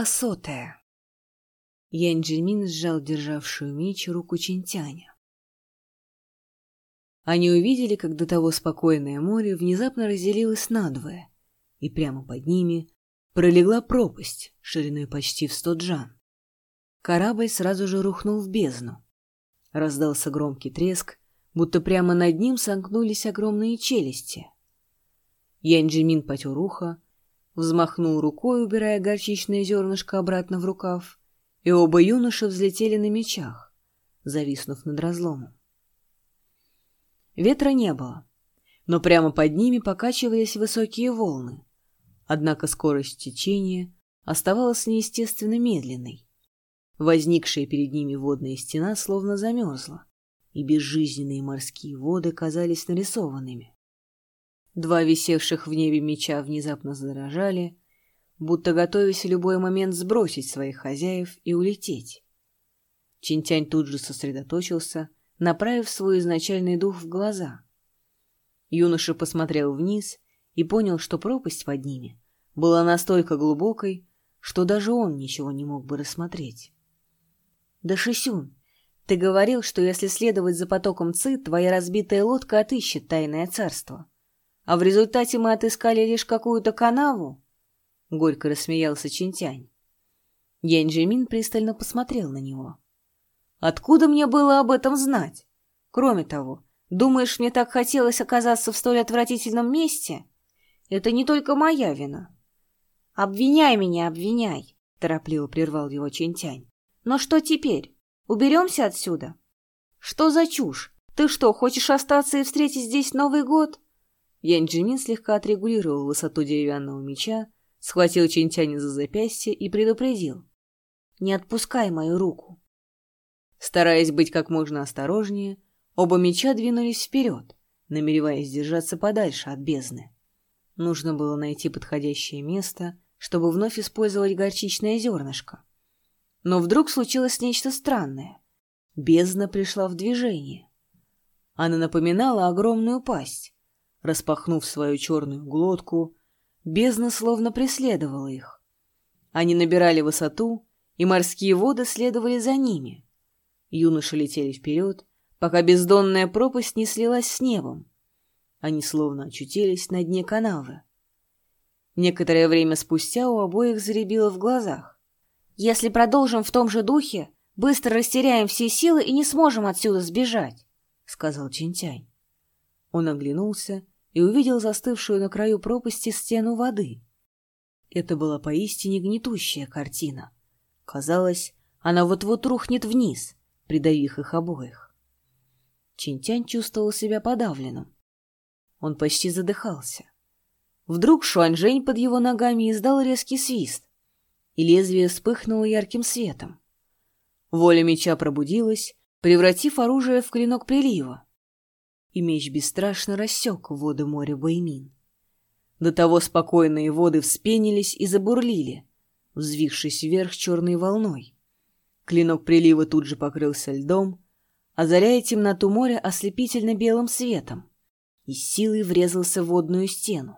Глава сотая. Янь Джимин сжал державшую меч руку Чинтяня. Они увидели, как до того спокойное море внезапно разделилось надвое, и прямо под ними пролегла пропасть шириной почти в сто джан. Корабль сразу же рухнул в бездну. Раздался громкий треск, будто прямо над ним сомкнулись огромные челюсти. Янь Джимин потер ухо, взмахнул рукой, убирая горчичное зернышко обратно в рукав, и оба юноши взлетели на мечах, зависнув над разломом. Ветра не было, но прямо под ними покачивались высокие волны, однако скорость течения оставалась неестественно медленной. Возникшая перед ними водная стена словно замерзла, и безжизненные морские воды казались нарисованными. Два висевших в небе меча внезапно задрожали, будто готовясь в любой момент сбросить своих хозяев и улететь. Чинтянь тут же сосредоточился, направив свой изначальный дух в глаза. Юноша посмотрел вниз и понял, что пропасть под ними была настолько глубокой, что даже он ничего не мог бы рассмотреть. «Да, Шисюн, ты говорил, что если следовать за потоком Ци, твоя разбитая лодка отыщет тайное царство. А в результате мы отыскали лишь какую-то канаву? Горько рассмеялся Чинтянь. Янь пристально посмотрел на него. Откуда мне было об этом знать? Кроме того, думаешь, мне так хотелось оказаться в столь отвратительном месте? Это не только моя вина. Обвиняй меня, обвиняй, торопливо прервал его Чинтянь. Но что теперь? Уберемся отсюда? Что за чушь? Ты что, хочешь остаться и встретить здесь Новый год? Янь Джимин слегка отрегулировал высоту деревянного меча, схватил Чинтяня за запястье и предупредил. «Не отпускай мою руку». Стараясь быть как можно осторожнее, оба меча двинулись вперед, намереваясь держаться подальше от бездны. Нужно было найти подходящее место, чтобы вновь использовать горчичное зернышко. Но вдруг случилось нечто странное. Бездна пришла в движение. Она напоминала огромную пасть, Распахнув свою черную глотку, бездна словно преследовала их. Они набирали высоту, и морские воды следовали за ними. Юноши летели вперед, пока бездонная пропасть не слилась с небом. Они словно очутились на дне канавы. Некоторое время спустя у обоих заребило в глазах. «Если продолжим в том же духе, быстро растеряем все силы и не сможем отсюда сбежать», — сказал Чинтянь. Он оглянулся и увидел застывшую на краю пропасти стену воды. Это была поистине гнетущая картина. Казалось, она вот-вот рухнет вниз, придавив их обоих. Чинтянь чувствовал себя подавленным. Он почти задыхался. Вдруг Шуаньжэнь под его ногами издал резкий свист, и лезвие вспыхнуло ярким светом. Воля меча пробудилась, превратив оружие в клинок прилива и меч бесстрашно рассек воды моря Баймин. До того спокойные воды вспенились и забурлили, взвившись вверх черной волной. Клинок прилива тут же покрылся льдом, озаряя темноту моря ослепительно белым светом, и силой врезался в водную стену.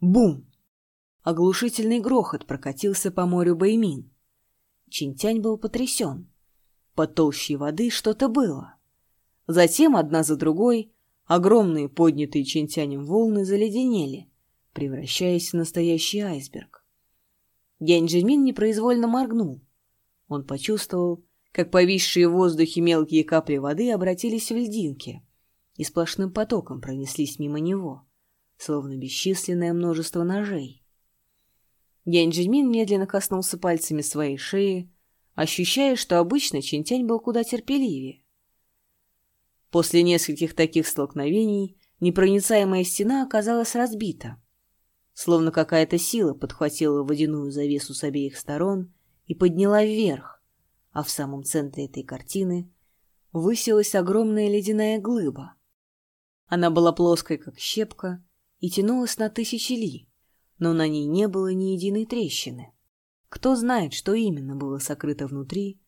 Бум! Оглушительный грохот прокатился по морю Баймин. Чинтянь был потрясен. Под толщей воды что-то было — Затем, одна за другой, огромные поднятые чинтянем волны заледенели, превращаясь в настоящий айсберг. Янь Джимин непроизвольно моргнул. Он почувствовал, как повисшие в воздухе мелкие капли воды обратились в льдинки и сплошным потоком пронеслись мимо него, словно бесчисленное множество ножей. Янь Джимин медленно коснулся пальцами своей шеи, ощущая, что обычно Чинтянь был куда терпеливее. После нескольких таких столкновений непроницаемая стена оказалась разбита. Словно какая-то сила подхватила водяную завесу с обеих сторон и подняла вверх, а в самом центре этой картины высилась огромная ледяная глыба. Она была плоской, как щепка, и тянулась на тысячи ли, но на ней не было ни единой трещины. Кто знает, что именно было сокрыто внутри,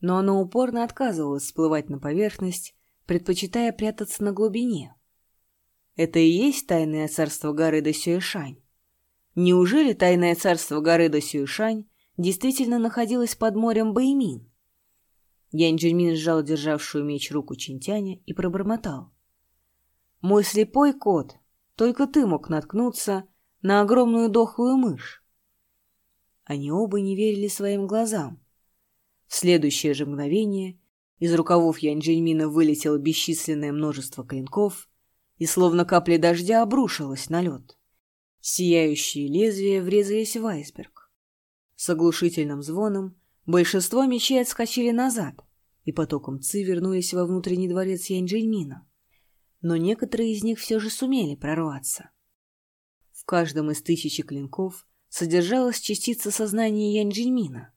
но оно упорно отказывалось всплывать на поверхность предпочитая прятаться на глубине. Это и есть тайное царство горы Досюэшань. Неужели тайное царство горы Досюшань действительно находилось под морем Бэймин? Янь Джельмин сжал державшую меч руку Чинтяня и пробормотал. «Мой слепой кот, только ты мог наткнуться на огромную дохлую мышь». Они оба не верили своим глазам. В следующее же мгновение из рукавов Янь Джельмина вылетело бесчисленное множество клинков и словно капли дождя обрушилось на лед. Сияющие лезвия врезались в айсберг. С оглушительным звоном большинство мечей отскочили назад, и потоком ци вернулись во внутренний дворец Янь-Джельмина. Но некоторые из них все же сумели прорваться. В каждом из тысячи клинков содержалась частица сознания Янь-Джельмина.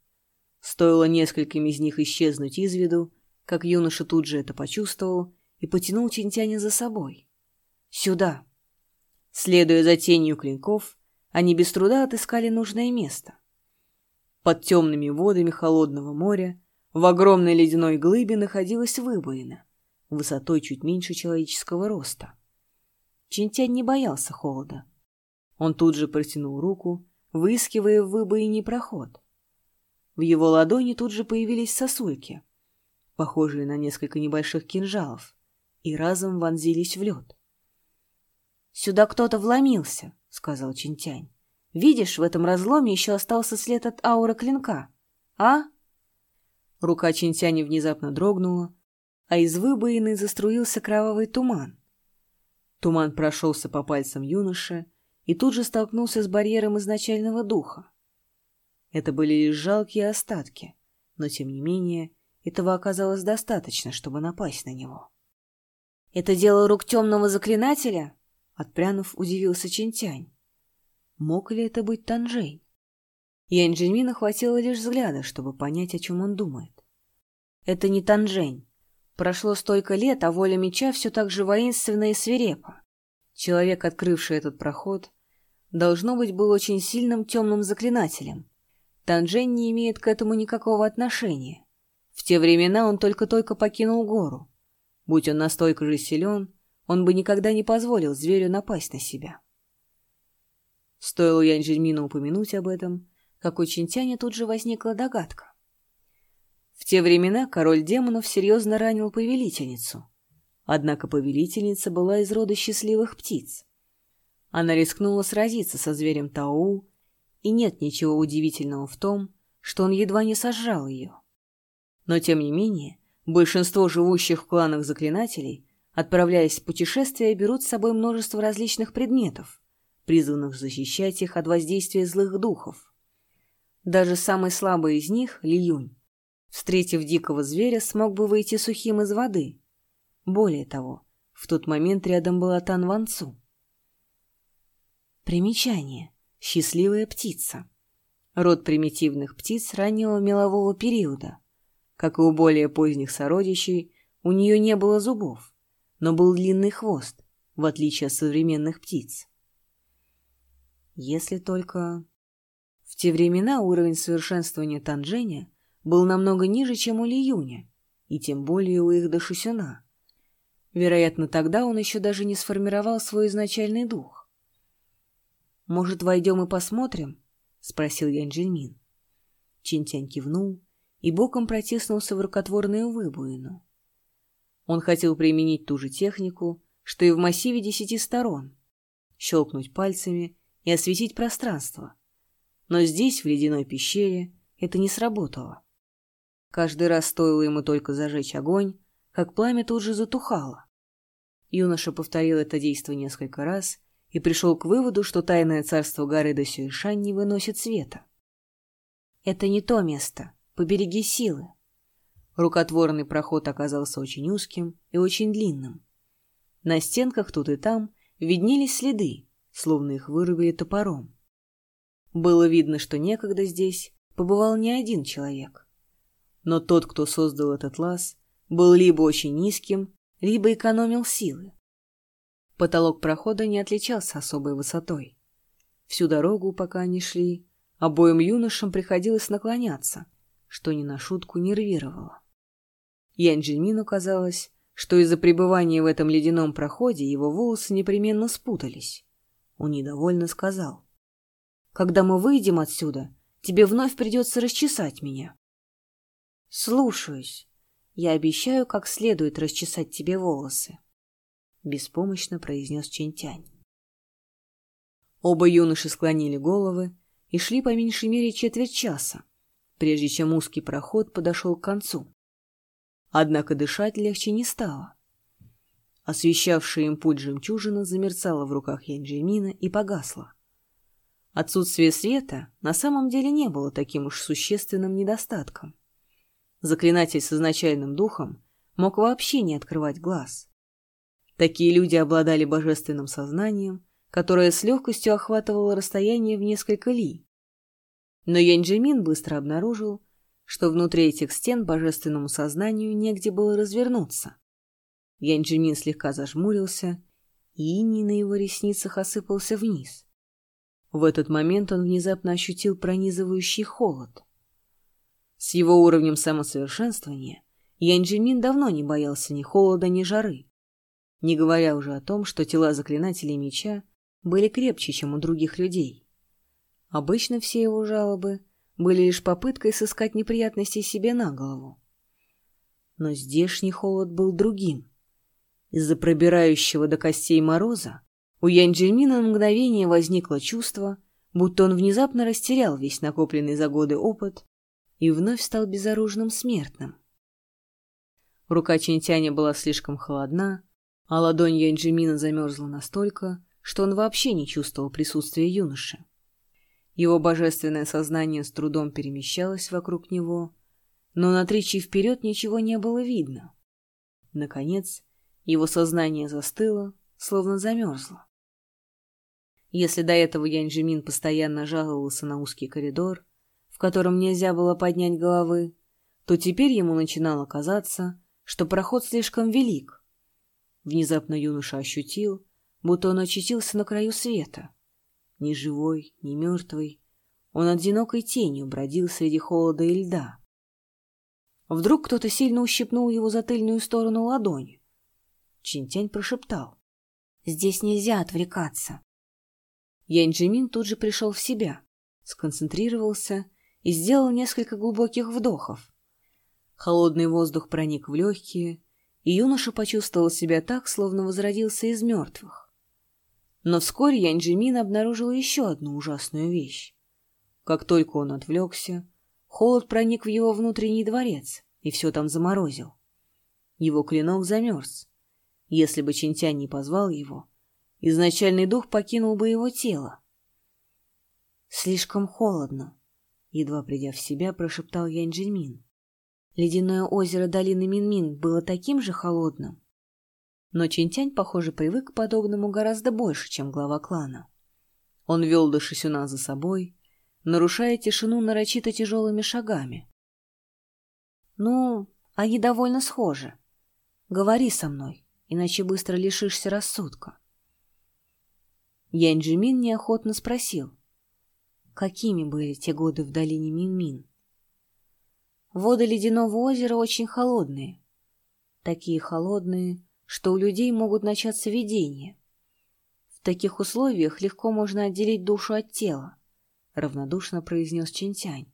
Стоило нескольким из них исчезнуть из виду, как юноша тут же это почувствовал и потянул Чинтяня за собой. «Сюда!» Следуя за тенью клинков, они без труда отыскали нужное место. Под темными водами холодного моря в огромной ледяной глыбе находилась выбоина, высотой чуть меньше человеческого роста. Чинтянь не боялся холода. Он тут же протянул руку, выискивая в выбоине проход. В его ладони тут же появились сосульки, похожие на несколько небольших кинжалов, и разом вонзились в лед. «Сюда кто-то вломился», — сказал Чинтянь. «Видишь, в этом разломе еще остался след от аура клинка. А?» Рука Чинтяня внезапно дрогнула, а из выбоины заструился кровавый туман. Туман прошелся по пальцам юноши и тут же столкнулся с барьером изначального духа. Это были лишь жалкие остатки, но, тем не менее, этого оказалось достаточно, чтобы напасть на него. «Это дело рук темного заклинателя?» Отпрянув, удивился Чинтянь. Мог ли это быть Танжей? Янь Джиньмина хватило лишь взгляда, чтобы понять, о чем он думает. Это не Танжень. Прошло столько лет, а воля меча все так же воинственна и свирепа. Человек, открывший этот проход, должно быть, был очень сильным темным заклинателем. Танжень не имеет к этому никакого отношения. В те времена он только-только покинул гору. Будь он настолько же силен, он бы никогда не позволил зверю напасть на себя. Стоило Янь Жельмину упомянуть об этом, как у Чинтяня тут же возникла догадка. В те времена король демонов серьезно ранил повелительницу. Однако повелительница была из рода счастливых птиц. Она рискнула сразиться со зверем Тау, и нет ничего удивительного в том, что он едва не сожрал ее. Но, тем не менее, большинство живущих в кланах заклинателей Отправляясь в путешествие, берут с собой множество различных предметов, призванных защищать их от воздействия злых духов. Даже самый слабый из них, Лиюнь, встретив дикого зверя, смог бы выйти сухим из воды. Более того, в тот момент рядом была Тан Ванцу. Примечание. Счастливая птица. Род примитивных птиц раннего мелового периода. Как и у более поздних сородичей, у нее не было зубов но был длинный хвост, в отличие от современных птиц. Если только... В те времена уровень совершенствования Танжэня был намного ниже, чем у Лиюня, и тем более у их Дашусюна. Вероятно, тогда он еще даже не сформировал свой изначальный дух. «Может, войдем и посмотрим?» — спросил Янь Джинмин. Чинтянь кивнул и боком протиснулся в рукотворную выбоину. Он хотел применить ту же технику, что и в массиве десяти сторон. Щелкнуть пальцами и осветить пространство. Но здесь, в ледяной пещере, это не сработало. Каждый раз стоило ему только зажечь огонь, как пламя тут же затухало. Юноша повторил это действие несколько раз и пришел к выводу, что тайное царство горы Досюишань не выносит света. «Это не то место. Побереги силы», Рукотворный проход оказался очень узким и очень длинным. На стенках тут и там виднелись следы, словно их вырубили топором. Было видно, что некогда здесь побывал не один человек. Но тот, кто создал этот лаз, был либо очень низким, либо экономил силы. Потолок прохода не отличался особой высотой. Всю дорогу, пока они шли, обоим юношам приходилось наклоняться, что не на шутку нервировало. Янь Джиньмину казалось, что из-за пребывания в этом ледяном проходе его волосы непременно спутались. Он недовольно сказал. Когда мы выйдем отсюда, тебе вновь придется расчесать меня. Слушаюсь. Я обещаю, как следует расчесать тебе волосы. Беспомощно произнес Чентянь. Оба юноши склонили головы и шли по меньшей мере четверть часа, прежде чем узкий проход подошел к концу. Однако дышать легче не стало. Освещавшая им путь жемчужина замерцала в руках Янджимина и погасла. Отсутствие света на самом деле не было таким уж существенным недостатком. Заклинатель с изначальным духом мог вообще не открывать глаз. Такие люди обладали божественным сознанием, которое с легкостью охватывало расстояние в несколько ли. Но Янджимин быстро обнаружил, что внутри этих стен божественному сознанию негде было развернуться. Янджимин слегка зажмурился, и иней на его ресницах осыпался вниз. В этот момент он внезапно ощутил пронизывающий холод. С его уровнем самосовершенствования Янджимин давно не боялся ни холода, ни жары, не говоря уже о том, что тела заклинателей меча были крепче, чем у других людей. Обычно все его жалобы были лишь попыткой сыскать неприятности себе на голову. Но здешний холод был другим. Из-за пробирающего до костей мороза у Янджельмина на мгновение возникло чувство, будто он внезапно растерял весь накопленный за годы опыт и вновь стал безоружным смертным. Рука Чинтяня была слишком холодна, а ладонь Янджимина замерзла настолько, что он вообще не чувствовал присутствия юноши. Его божественное сознание с трудом перемещалось вокруг него, но на тричи вперед ничего не было видно. Наконец, его сознание застыло, словно замерзло. Если до этого Янь постоянно жаловался на узкий коридор, в котором нельзя было поднять головы, то теперь ему начинало казаться, что проход слишком велик. Внезапно юноша ощутил, будто он очутился на краю света. Ни живой, ни мертвый. Он одинокой тенью бродил среди холода и льда. Вдруг кто-то сильно ущипнул его за тыльную сторону ладони. Чинтянь прошептал. «Здесь нельзя отвлекаться». Янь-Джимин тут же пришел в себя, сконцентрировался и сделал несколько глубоких вдохов. Холодный воздух проник в легкие, и юноша почувствовал себя так, словно возродился из мертвых. Но вскоре Янь-Джимин обнаружил еще одну ужасную вещь. Как только он отвлекся, холод проник в его внутренний дворец и все там заморозил. Его клинок замерз. Если бы Чинтянь не позвал его, изначальный дух покинул бы его тело. «Слишком холодно», — едва придя в себя, прошептал Янь-Джимин. Ледяное озеро долины Минмин было таким же холодным. Но Чинтянь, похоже, привык к подобному гораздо больше, чем глава клана. Он вел Дашисюна за собой, нарушая тишину нарочито тяжелыми шагами. «Ну, они довольно схожи. Говори со мной, иначе быстро лишишься рассудка». Янь Джимин неохотно спросил, какими были те годы в долине Минмин. Воды ледяного озера очень холодные. Такие холодные, что у людей могут начаться видения. В таких условиях легко можно отделить душу от тела, — равнодушно произнес Чинтянь.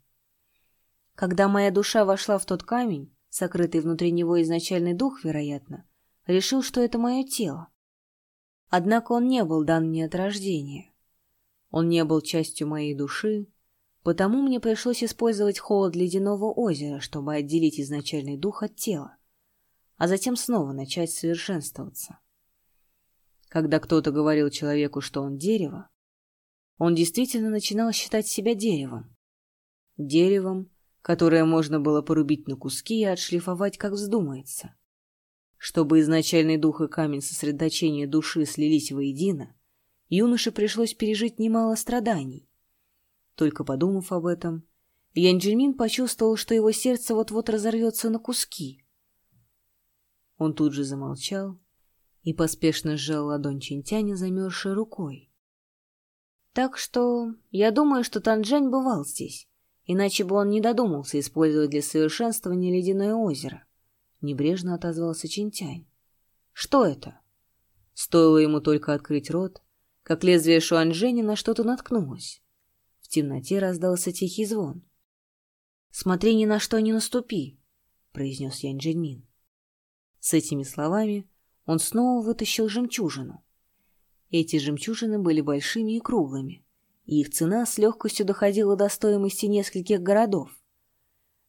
Когда моя душа вошла в тот камень, сокрытый внутри него изначальный дух, вероятно, решил, что это мое тело. Однако он не был дан мне от рождения. Он не был частью моей души, потому мне пришлось использовать холод ледяного озера, чтобы отделить изначальный дух от тела а затем снова начать совершенствоваться. Когда кто-то говорил человеку, что он дерево, он действительно начинал считать себя деревом. Деревом, которое можно было порубить на куски и отшлифовать, как вздумается. Чтобы изначальный дух и камень сосредоточения души слились воедино, юноше пришлось пережить немало страданий. Только подумав об этом, Янджельмин почувствовал, что его сердце вот-вот разорвется на куски — он тут же замолчал и поспешно сжал ладонь Чинтяня, замерзшей рукой. «Так что я думаю, что Танжень бывал здесь, иначе бы он не додумался использовать для совершенствования ледяное озеро», — небрежно отозвался Чинтянь. «Что это?» Стоило ему только открыть рот, как лезвие Шуанжэня на что-то наткнулось. В темноте раздался тихий звон. «Смотри, ни на что не наступи», — произнес Янь Джиньмин. С этими словами он снова вытащил жемчужину. Эти жемчужины были большими и круглыми, и их цена с легкостью доходила до стоимости нескольких городов.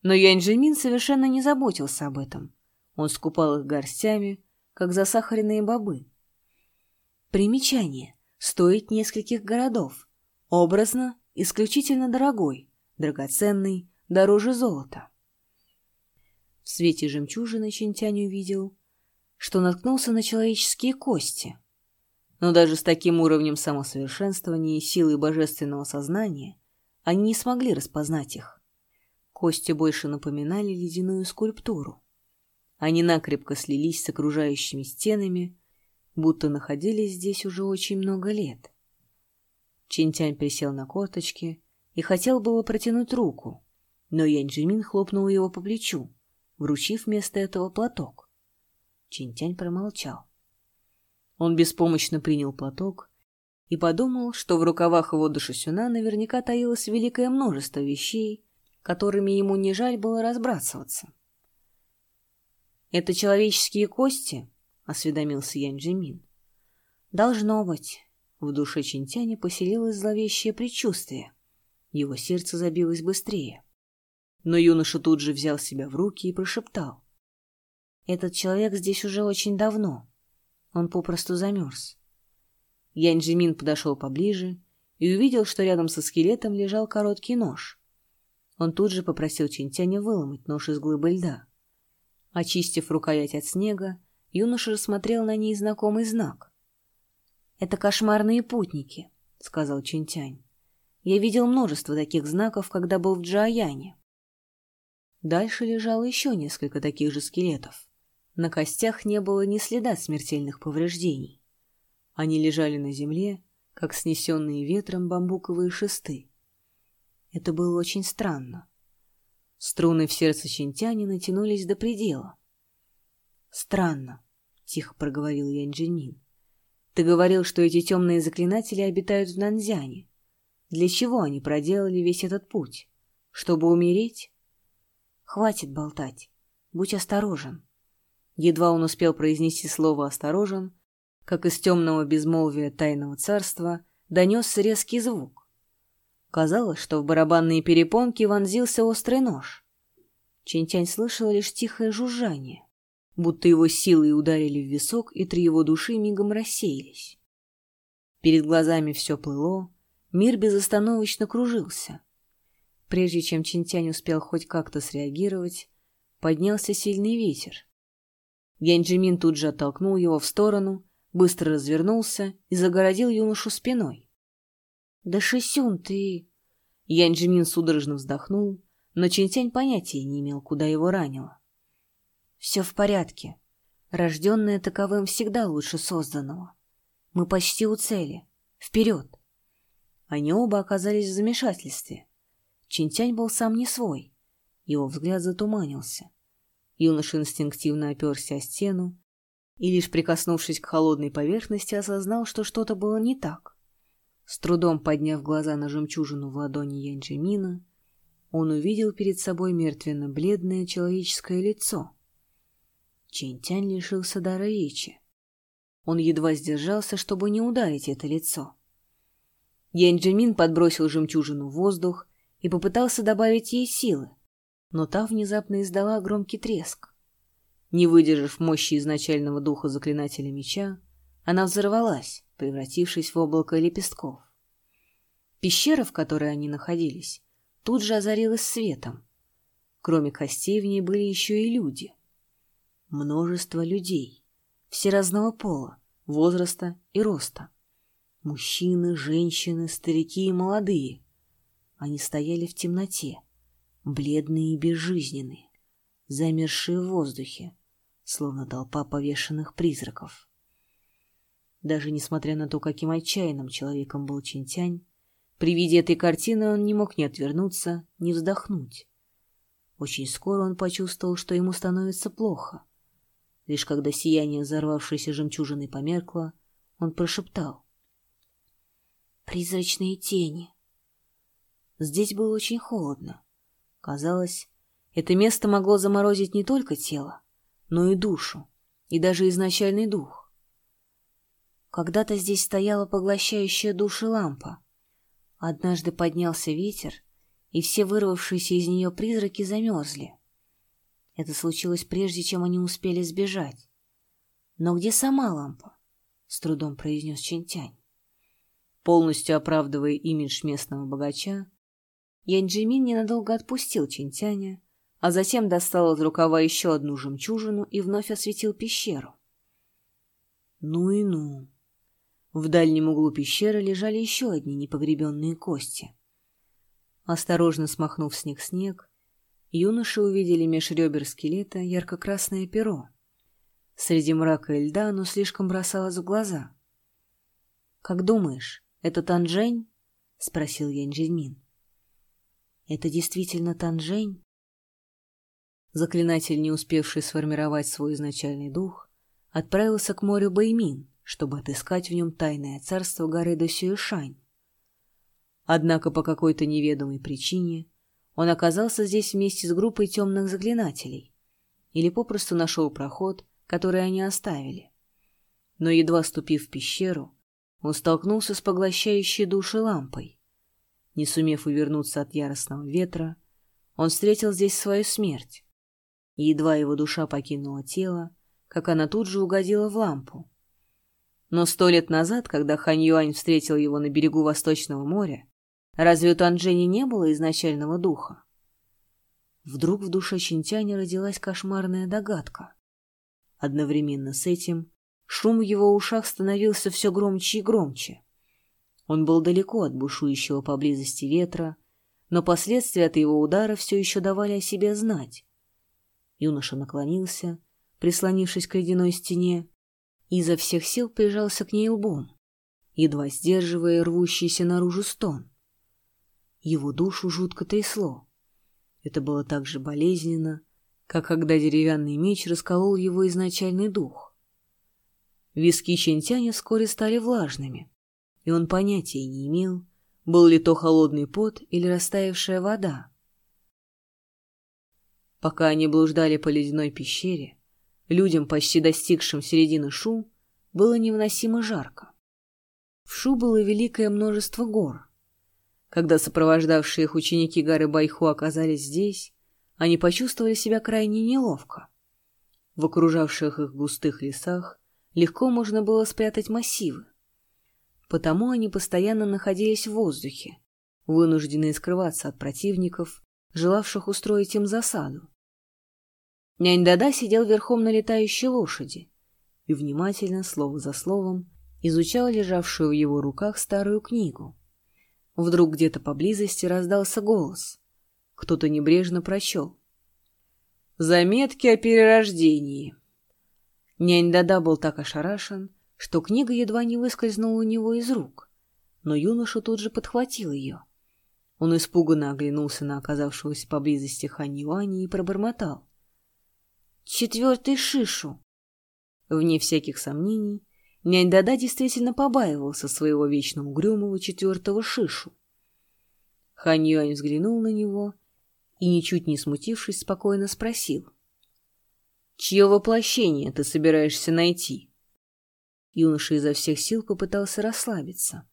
Но Янь Джимин совершенно не заботился об этом. Он скупал их горстями, как засахаренные бобы. Примечание. Стоит нескольких городов. Образно, исключительно дорогой, драгоценный, дороже золота. В свете жемчужины Чинтянь увидел, что наткнулся на человеческие кости. Но даже с таким уровнем самосовершенствования и силой божественного сознания они не смогли распознать их. Кости больше напоминали ледяную скульптуру. Они накрепко слились с окружающими стенами, будто находились здесь уже очень много лет. Чинтянь присел на корточки и хотел было протянуть руку, но Янь-Джимин хлопнул его по плечу, вручив вместо этого платок. Чинтянь промолчал. Он беспомощно принял платок и подумал, что в рукавах его душесюна наверняка таилось великое множество вещей, которыми ему не жаль было разбрасываться. «Это человеческие кости?» — осведомился Янь Джимин. «Должно быть». В душе Чинтяня поселилось зловещее предчувствие. Его сердце забилось быстрее. Но юноша тут же взял себя в руки и прошептал. «Этот человек здесь уже очень давно. Он попросту замерз». Янь подошел поближе и увидел, что рядом со скелетом лежал короткий нож. Он тут же попросил Чинтяня выломать нож из глыбы льда. Очистив рукоять от снега, юноша рассмотрел на ней знакомый знак. «Это кошмарные путники», — сказал Чинтянь. «Я видел множество таких знаков, когда был в Джаяне». Дальше лежало еще несколько таких же скелетов. На костях не было ни следа смертельных повреждений. Они лежали на земле, как снесенные ветром бамбуковые шесты. Это было очень странно. Струны в сердце Чинтяни натянулись до предела. «Странно», — тихо проговорил Янь Джинмин. «Ты говорил, что эти темные заклинатели обитают в Нанзяне. Для чего они проделали весь этот путь? Чтобы умереть?» «Хватит болтать. Будь осторожен». Едва он успел произнести слово «осторожен», как из темного безмолвия тайного царства донесся резкий звук. Казалось, что в барабанные перепонки вонзился острый нож. Чинтянь слышал лишь тихое жужжание, будто его силой ударили в висок, и три его души мигом рассеялись. Перед глазами все плыло, мир безостановочно кружился. Прежде чем Чинтянь успел хоть как-то среагировать, поднялся сильный ветер. Янджимин тут же оттолкнул его в сторону, быстро развернулся и загородил юношу спиной. «Да Шисюн, ты...» Янь Джимин судорожно вздохнул, но Чинтянь понятия не имел, куда его ранило. «Все в порядке. Рожденное таковым всегда лучше созданного. Мы почти у цели. Вперед!» Они оба оказались в замешательстве. Чинтянь был сам не свой. Его взгляд затуманился. Юноша инстинктивно оперся о стену и, лишь прикоснувшись к холодной поверхности, осознал, что что-то было не так. С трудом подняв глаза на жемчужину в ладони Янджимина, он увидел перед собой мертвенно-бледное человеческое лицо. Чинтянь лишился дара речи. Он едва сдержался, чтобы не ударить это лицо. Янджимин подбросил жемчужину в воздух и попытался добавить ей силы, но та внезапно издала громкий треск. Не выдержав мощи изначального духа заклинателя меча, она взорвалась, превратившись в облако лепестков. Пещера, в которой они находились, тут же озарилась светом. Кроме костей в ней были еще и люди. Множество людей, все разного пола, возраста и роста. Мужчины, женщины, старики и молодые. Они стояли в темноте, бледные и безжизненные, замершие в воздухе, словно толпа повешенных призраков. Даже несмотря на то, каким отчаянным человеком был Чинтянь, при виде этой картины он не мог ни отвернуться, ни вздохнуть. Очень скоро он почувствовал, что ему становится плохо. Лишь когда сияние взорвавшейся жемчужины померкло, он прошептал. «Призрачные тени». Здесь было очень холодно. Казалось, это место могло заморозить не только тело, но и душу, и даже изначальный дух. Когда-то здесь стояла поглощающая души лампа. Однажды поднялся ветер, и все вырвавшиеся из нее призраки замерзли. Это случилось прежде, чем они успели сбежать. «Но где сама лампа?» — с трудом произнес Чинтянь. Полностью оправдывая имидж местного богача, Янджимин ненадолго отпустил Чинтяня, а затем достал из рукава еще одну жемчужину и вновь осветил пещеру. Ну и ну. В дальнем углу пещеры лежали еще одни непогребенные кости. Осторожно смахнув с них снег, юноши увидели меж ребер скелета ярко-красное перо. Среди мрака и льда оно слишком бросалось в глаза. «Как думаешь, это Танжень?» — спросил Янь Джельмин. «Это действительно Танжень?» Заклинатель, не успевший сформировать свой изначальный дух, отправился к морю Баймин, чтобы отыскать в нем тайное царство горы Досюэшань. Однако по какой-то неведомой причине он оказался здесь вместе с группой темных заклинателей или попросту нашел проход, который они оставили. Но едва ступив в пещеру, он столкнулся с поглощающей души лампой. Не сумев увернуться от яростного ветра, он встретил здесь свою смерть. И едва его душа покинула тело, как она тут же угодила в лампу. Но сто лет назад, когда Хань Юань встретил его на берегу Восточного моря, разве у Танжени не было изначального духа? Вдруг в душе Чинтяня родилась кошмарная догадка. Одновременно с этим шум в его ушах становился все громче и громче. Он был далеко от бушующего поблизости ветра, но последствия от его удара все еще давали о себе знать. Юноша наклонился, прислонившись к ледяной стене, и изо всех сил прижался к ней лбом, едва сдерживая рвущийся наружу стон. Его душу жутко трясло. Это было так же болезненно, как когда деревянный меч расколол его изначальный дух. Виски Чентяня вскоре стали влажными, и он понятия не имел, был ли то холодный пот или растаявшая вода. Пока они блуждали по ледяной пещере, Людям, почти достигшим середины Шу, было невыносимо жарко. В Шу было великое множество гор. Когда сопровождавшие их ученики горы Байху оказались здесь, они почувствовали себя крайне неловко. В окружавших их густых лесах легко можно было спрятать массивы. Потому они постоянно находились в воздухе, вынужденные скрываться от противников, желавших устроить им засаду. Нянь Дада сидел верхом на летающей лошади и внимательно, слово за словом, изучал лежавшую в его руках старую книгу. Вдруг где-то поблизости раздался голос. Кто-то небрежно прочел. «Заметки о перерождении». Нянь Дада был так ошарашен, что книга едва не выскользнула у него из рук, но юноша тут же подхватил ее. Он испуганно оглянулся на оказавшегося поблизости Хань Юани и пробормотал четвертый шишу. Вне всяких сомнений, нянь Дада действительно побаивался своего вечно угрюмого четвертого шишу. Хань Юань взглянул на него и, ничуть не смутившись, спокойно спросил. «Чье воплощение ты собираешься найти?» Юноша изо всех сил попытался расслабиться.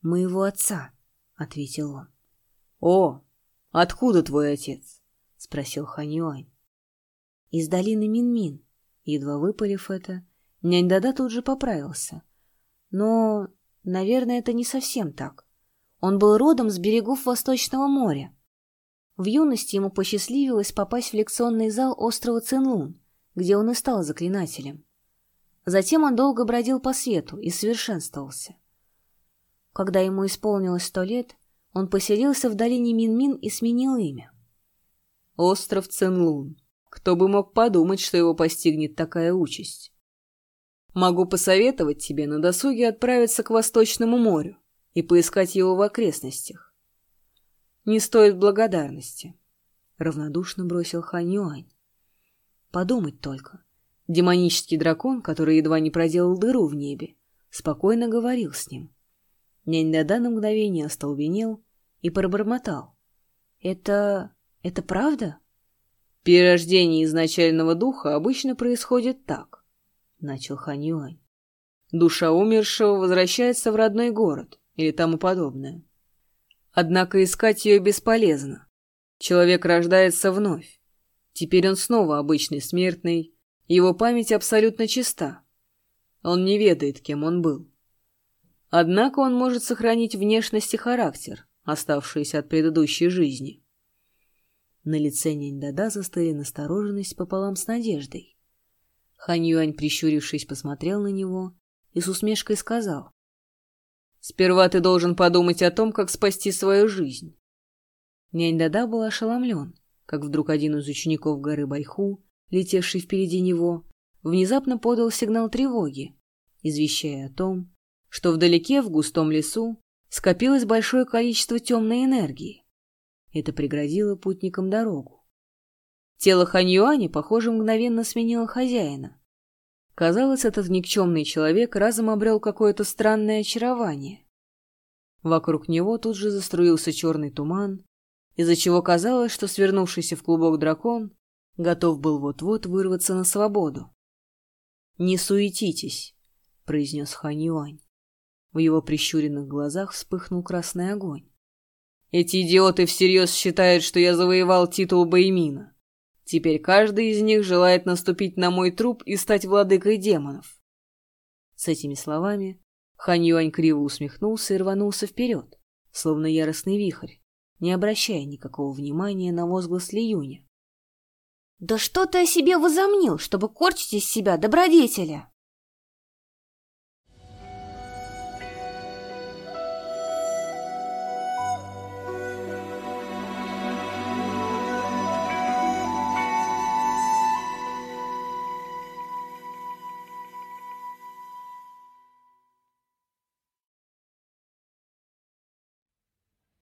«Моего отца», — ответил он. «О, откуда твой отец?» — спросил Хань Юань из долины Минмин. Едва выпалив это, нянь Дада тут же поправился. Но, наверное, это не совсем так. Он был родом с берегов Восточного моря. В юности ему посчастливилось попасть в лекционный зал острова Цинлун, где он и стал заклинателем. Затем он долго бродил по свету и совершенствовался. Когда ему исполнилось сто лет, он поселился в долине Минмин и сменил имя. Остров Цинлун. Кто бы мог подумать, что его постигнет такая участь? Могу посоветовать тебе на досуге отправиться к Восточному морю и поискать его в окрестностях. Не стоит благодарности, — равнодушно бросил Хань Юань. Подумать только. Демонический дракон, который едва не проделал дыру в небе, спокойно говорил с ним. Нянь-дада на мгновение остолбенел и пробормотал. «Это... это правда?» «Перерождение изначального духа обычно происходит так», — начал Хань Юань. «Душа умершего возвращается в родной город или тому подобное. Однако искать ее бесполезно. Человек рождается вновь. Теперь он снова обычный смертный, его память абсолютно чиста. Он не ведает, кем он был. Однако он может сохранить внешность и характер, оставшиеся от предыдущей жизни. На лице Нянь-Дада застыли настороженность пополам с надеждой. Хань Юань, прищурившись, посмотрел на него и с усмешкой сказал. «Сперва ты должен подумать о том, как спасти свою жизнь». Нянь-Дада был ошеломлен, как вдруг один из учеников горы Байху, летевший впереди него, внезапно подал сигнал тревоги, извещая о том, что вдалеке в густом лесу скопилось большое количество темной энергии. Это преградило путникам дорогу. Тело Ханьюани, похоже, мгновенно сменило хозяина. Казалось, этот никчемный человек разом обрел какое-то странное очарование. Вокруг него тут же заструился черный туман, из-за чего казалось, что свернувшийся в клубок дракон готов был вот-вот вырваться на свободу. «Не суетитесь», — произнес Хань Юань. В его прищуренных глазах вспыхнул красный огонь. Эти идиоты всерьез считают, что я завоевал титул Баймина. Теперь каждый из них желает наступить на мой труп и стать владыкой демонов. С этими словами Хань Юань криво усмехнулся и рванулся вперед, словно яростный вихрь, не обращая никакого внимания на возглас Ли Юня. «Да что ты о себе возомнил, чтобы корчить из себя добродетеля?»